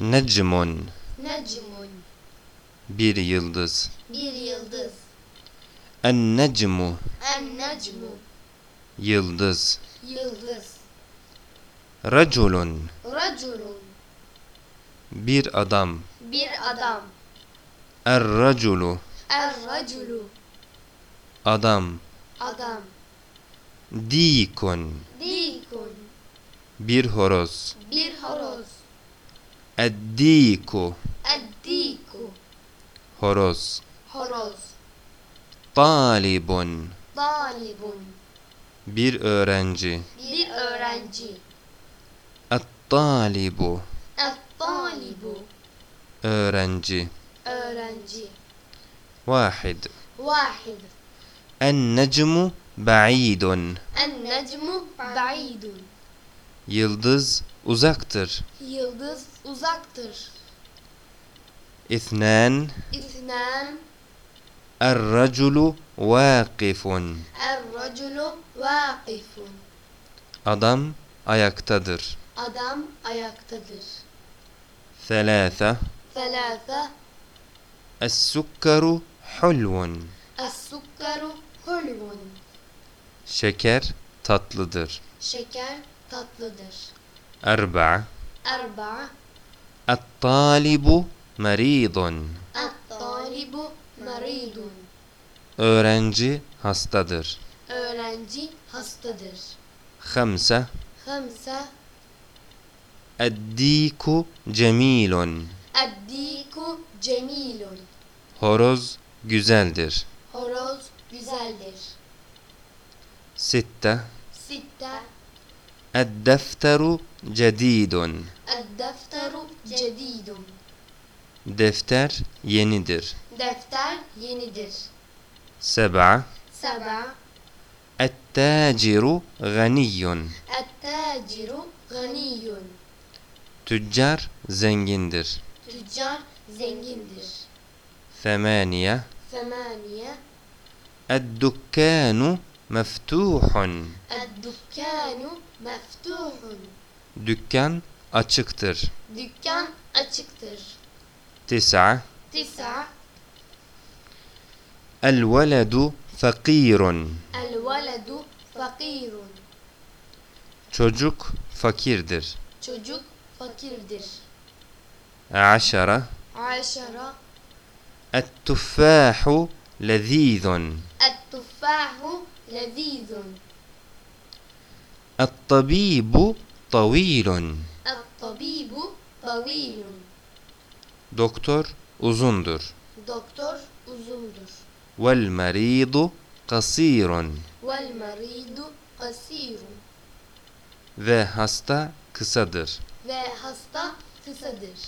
Necmun Necmun. bir yıldız. Bir yıldız. En necmu En necmu. yıldız. Yıldız. Raculun Raculun. bir adam. Bir adam. Er raculu Er raculu. adam. Adam. Dikun Dikun. bir horoz. Bir horoz. Eddiku Eddiku. horoz. Horoz. Talibun Talibun. bir öğrenci. Bir öğrenci. Et-talibu Et-talibu. öğrenci. Öğrenci. Vahid Vahid. En necmu ba'idun En necmu ba'idun. yıldız uzaktır. Yıldız uzaktır. İthnan İthnan. er raculu vakifun Er raculu vakifun. adam ayaktadır. Adam ayaktadır. Thelâthe Thelâfe. Es-sukkaru hulvun Es-sukkaru hulvun. şeker tatlıdır. Şeker tatlıdır. Erba Erba. Et-talibu meridun Et-talibu maridun. öğrenci hastadır. Öğrenci hastadır. Hamse Hamse. Eddiku cemilun Eddiku cemilun. horoz güzeldir. Horoz güzeldir. Sitte Sitte. الدفتر جديد. الدفتر جديد. دفتر yenidir دفتر yenidir سبعة سبعة التاجر غني. التاجر غني. تجار زنجندر. تجار زنجندر. ثمانية. ثمانية. الدكان مفتوح. الدكان مفتوح. دكان açıktır. دكان açıktır. تسعة. تسعة. الولد فقير. الولد فقير. Çocuk fakirdir. Çocuk fakirdir. عشرة. عشرة. التفاح لذيذ. Ettuffahu lezizun. Ettabibu tavilun Ettabibu tavilun. doktor uzundur. Doktor uzundur. Vel meridu kasirun Vel maridu kasirun. ve hasta kısadır. Ve hasta kısadır.